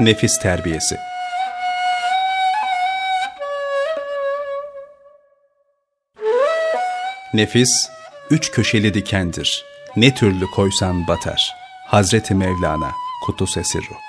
Nefis terbiyesi. Nefis, üç köşeli dikendir. Ne türlü koysan batar. Hazreti Mevlana, Kuddus Esirruh.